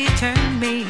you turn me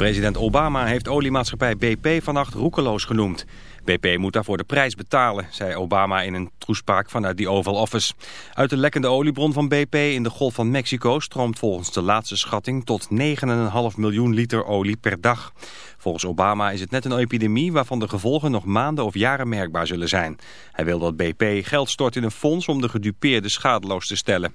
President Obama heeft oliemaatschappij BP vannacht roekeloos genoemd. BP moet daarvoor de prijs betalen, zei Obama in een toespraak vanuit die Oval Office. Uit de lekkende oliebron van BP in de Golf van Mexico stroomt volgens de laatste schatting tot 9,5 miljoen liter olie per dag. Volgens Obama is het net een epidemie waarvan de gevolgen nog maanden of jaren merkbaar zullen zijn. Hij wil dat BP geld stort in een fonds om de gedupeerden schadeloos te stellen.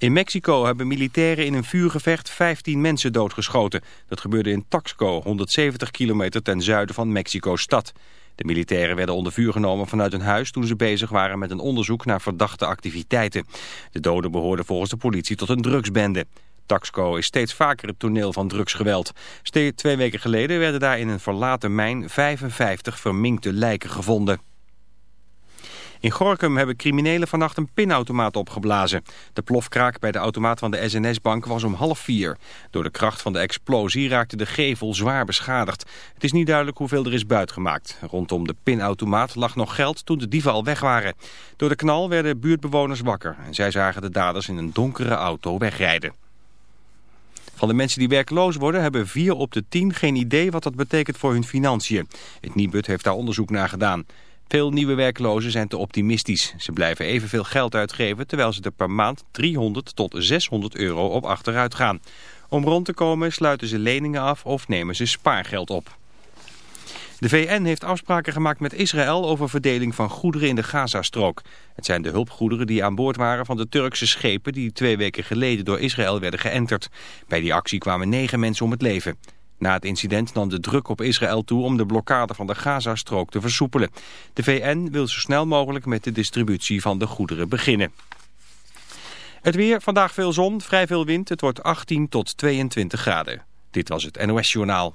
In Mexico hebben militairen in een vuurgevecht 15 mensen doodgeschoten. Dat gebeurde in Taxco, 170 kilometer ten zuiden van Mexico-stad. De militairen werden onder vuur genomen vanuit een huis toen ze bezig waren met een onderzoek naar verdachte activiteiten. De doden behoorden volgens de politie tot een drugsbende. Taxco is steeds vaker het toneel van drugsgeweld. Twee weken geleden werden daar in een verlaten mijn 55 verminkte lijken gevonden. In Gorkum hebben criminelen vannacht een pinautomaat opgeblazen. De plofkraak bij de automaat van de SNS-bank was om half vier. Door de kracht van de explosie raakte de gevel zwaar beschadigd. Het is niet duidelijk hoeveel er is buitgemaakt. Rondom de pinautomaat lag nog geld toen de dieven al weg waren. Door de knal werden buurtbewoners wakker. En zij zagen de daders in een donkere auto wegrijden. Van de mensen die werkloos worden hebben vier op de tien geen idee wat dat betekent voor hun financiën. Het Nibud heeft daar onderzoek naar gedaan. Veel nieuwe werklozen zijn te optimistisch. Ze blijven evenveel geld uitgeven terwijl ze er per maand 300 tot 600 euro op achteruit gaan. Om rond te komen sluiten ze leningen af of nemen ze spaargeld op. De VN heeft afspraken gemaakt met Israël over verdeling van goederen in de Gazastrook. Het zijn de hulpgoederen die aan boord waren van de Turkse schepen die twee weken geleden door Israël werden geënterd. Bij die actie kwamen negen mensen om het leven. Na het incident nam de druk op Israël toe om de blokkade van de Gazastrook te versoepelen. De VN wil zo snel mogelijk met de distributie van de goederen beginnen. Het weer, vandaag veel zon, vrij veel wind. Het wordt 18 tot 22 graden. Dit was het NOS Journaal.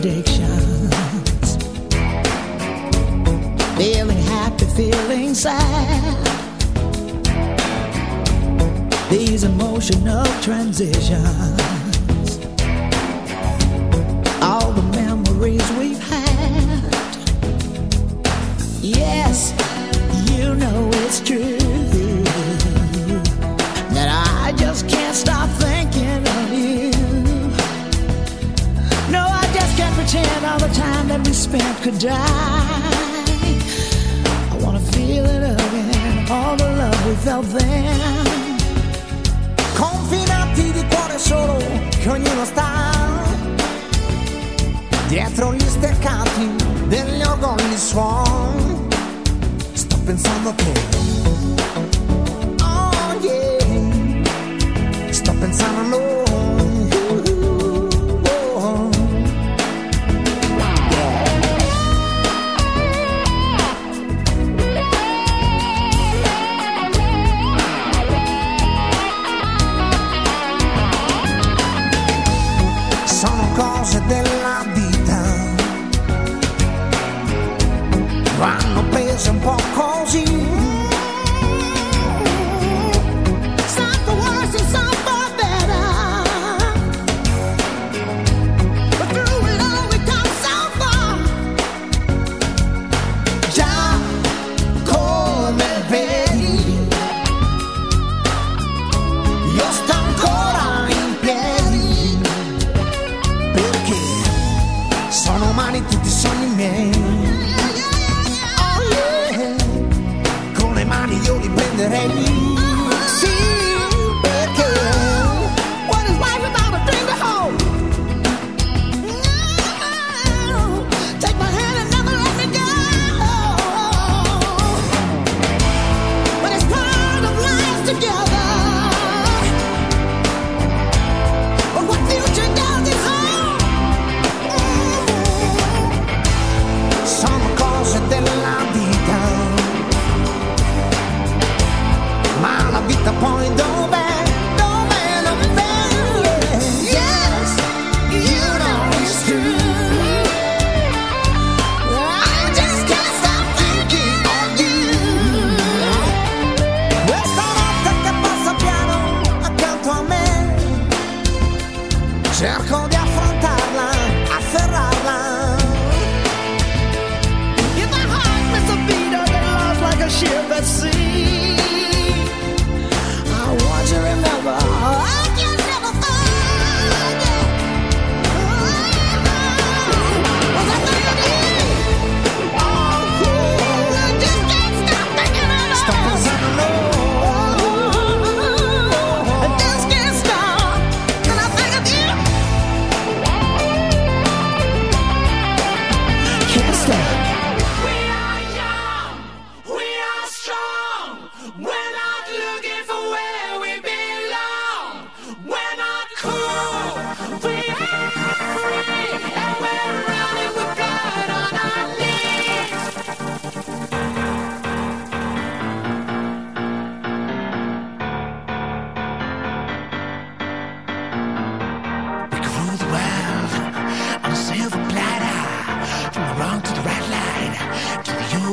addictions. Feeling happy, feeling sad. These emotional transitions die. I wanna feel it again, all the love we felt then. Confinati di cuore solo che ognuno sta. Dietro gli steccati degli ogoni suon. Sto pensando a te. de Rémy.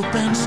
open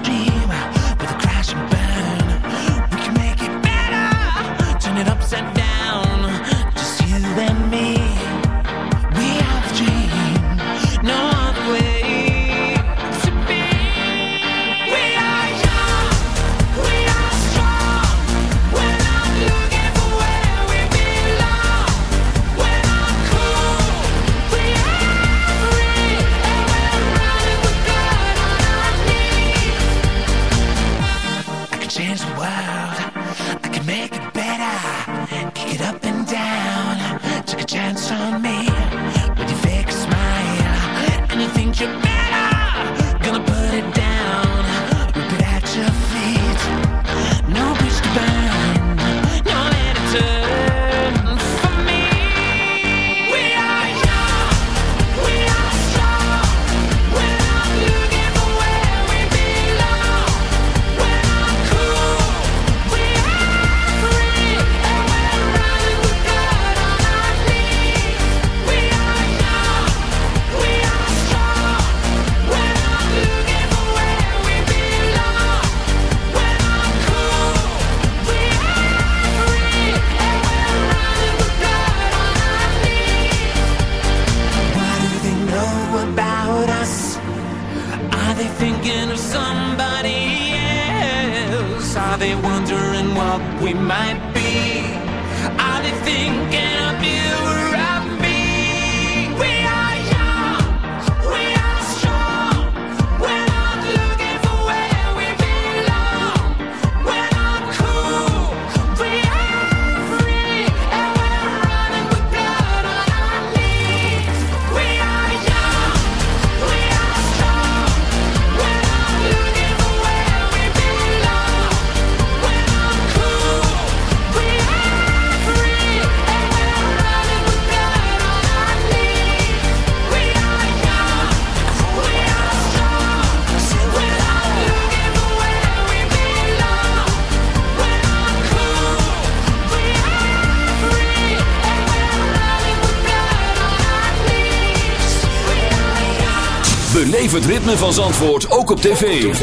het ritme van Zandvoort ook op tv.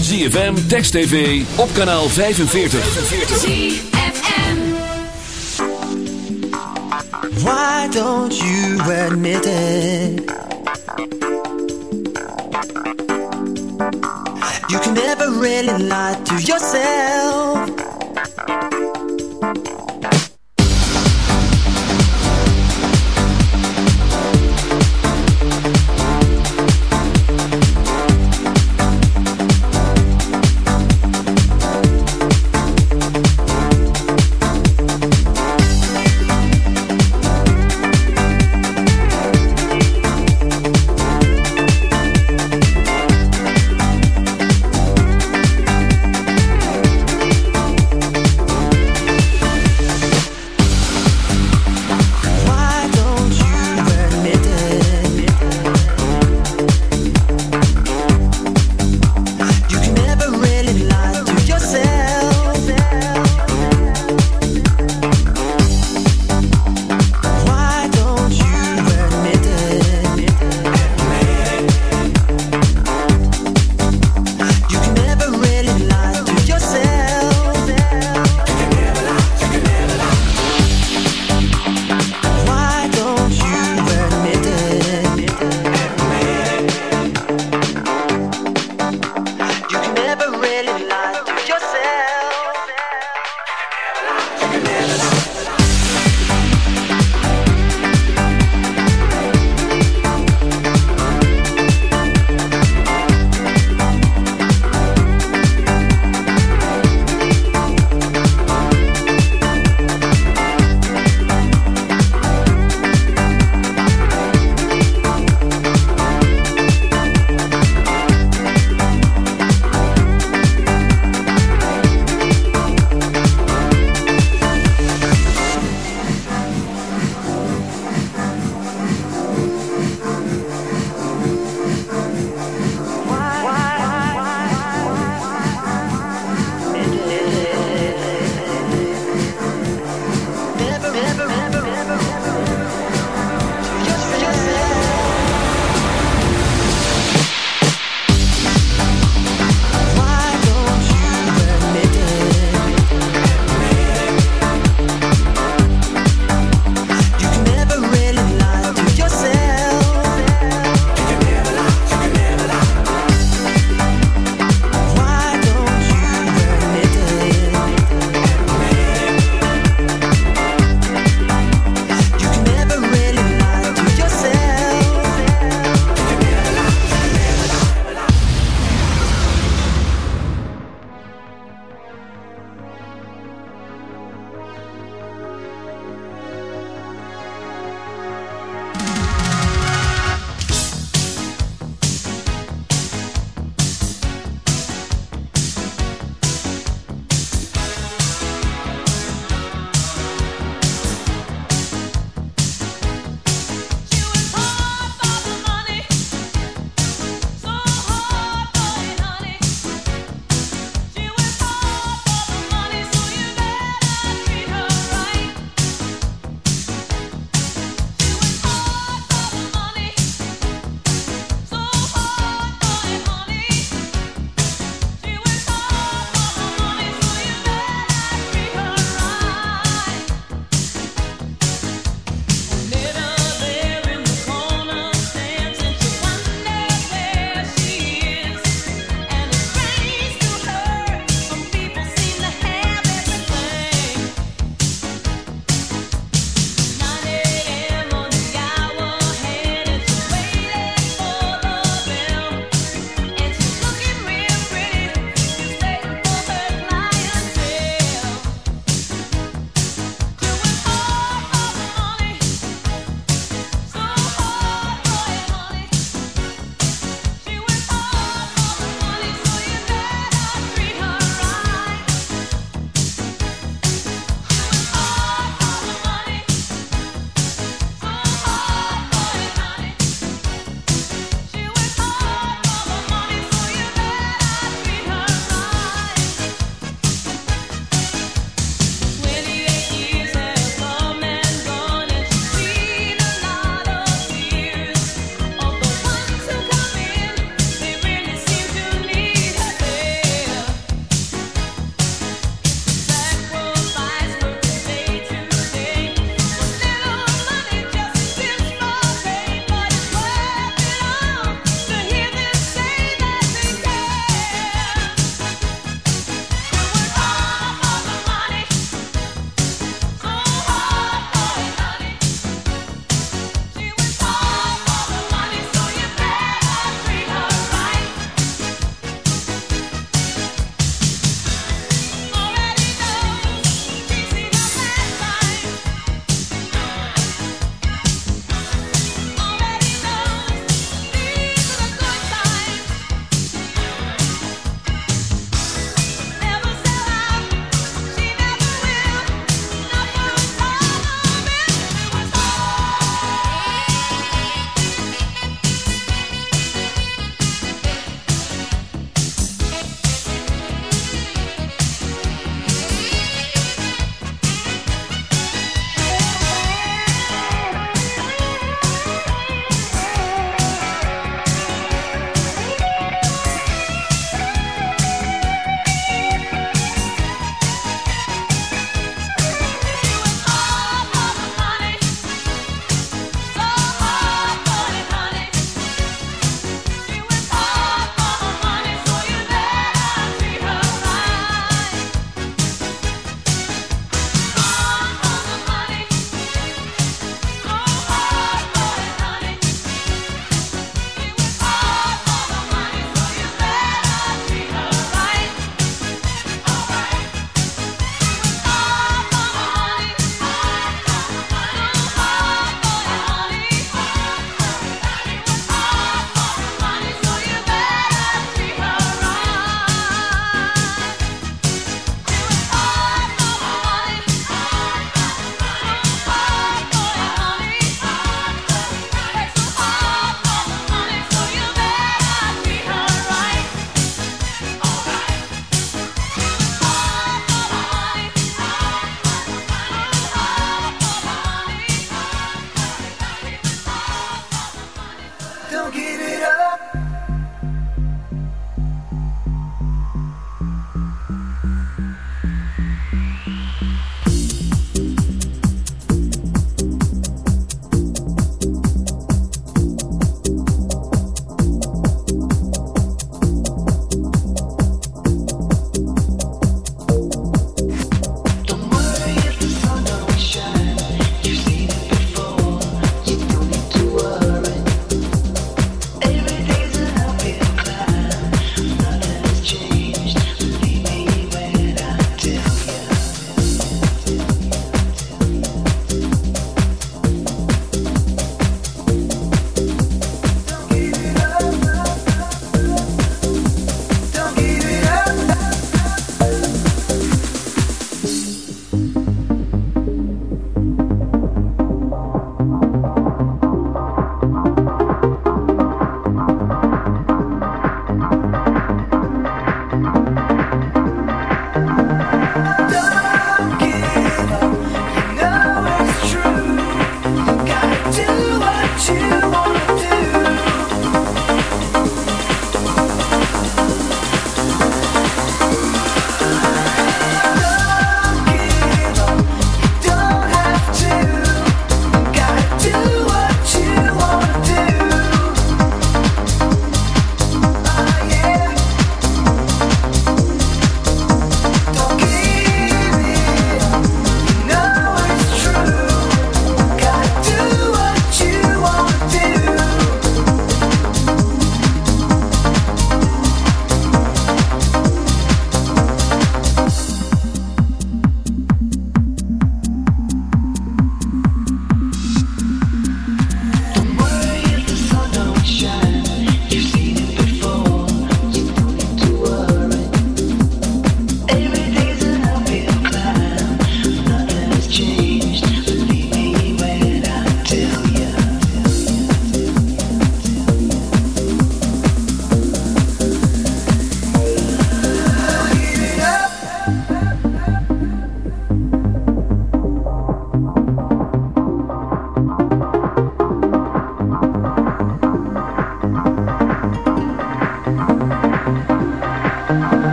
ZFM, Text TV, op kanaal 45. ZFM Why don't you admit it? You can never really lie to yourself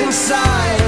inside.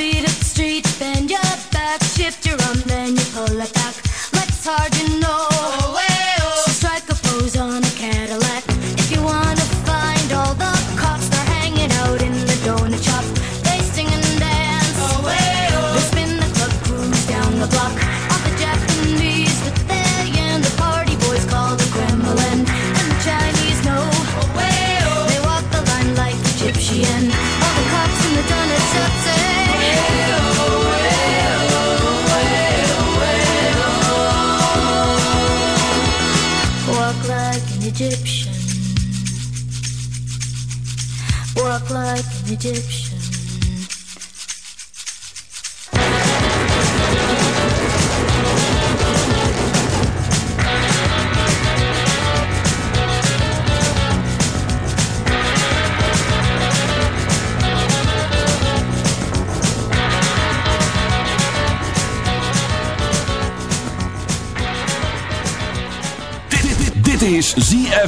Did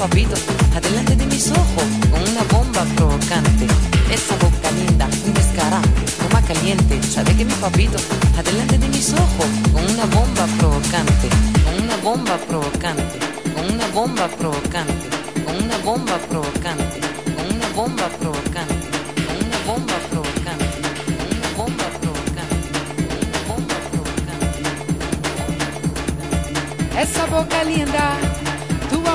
Papito adelante de mis ojos con una bomba provocante. Esa boca linda, un descará, toma caliente. Sabe que mi papito adelante de mis ojos con una bomba provocante, con una bomba provocante, con una bomba provocante, con una bomba provocante, con una bomba provocante, con una bomba provocante, con una bomba provocante, con una bomba provocante. Essa boca linda,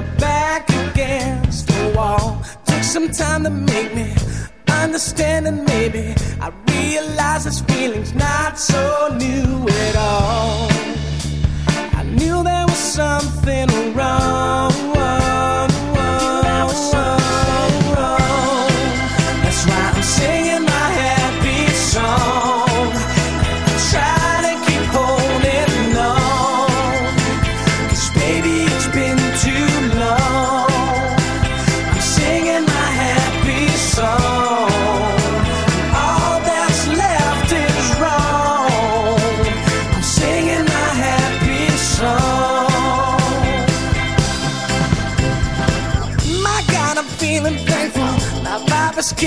My back against the wall. Took some time to make me understand, and maybe I realize this feeling's not so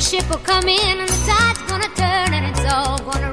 ship will come in and the tide's gonna turn and it's all gonna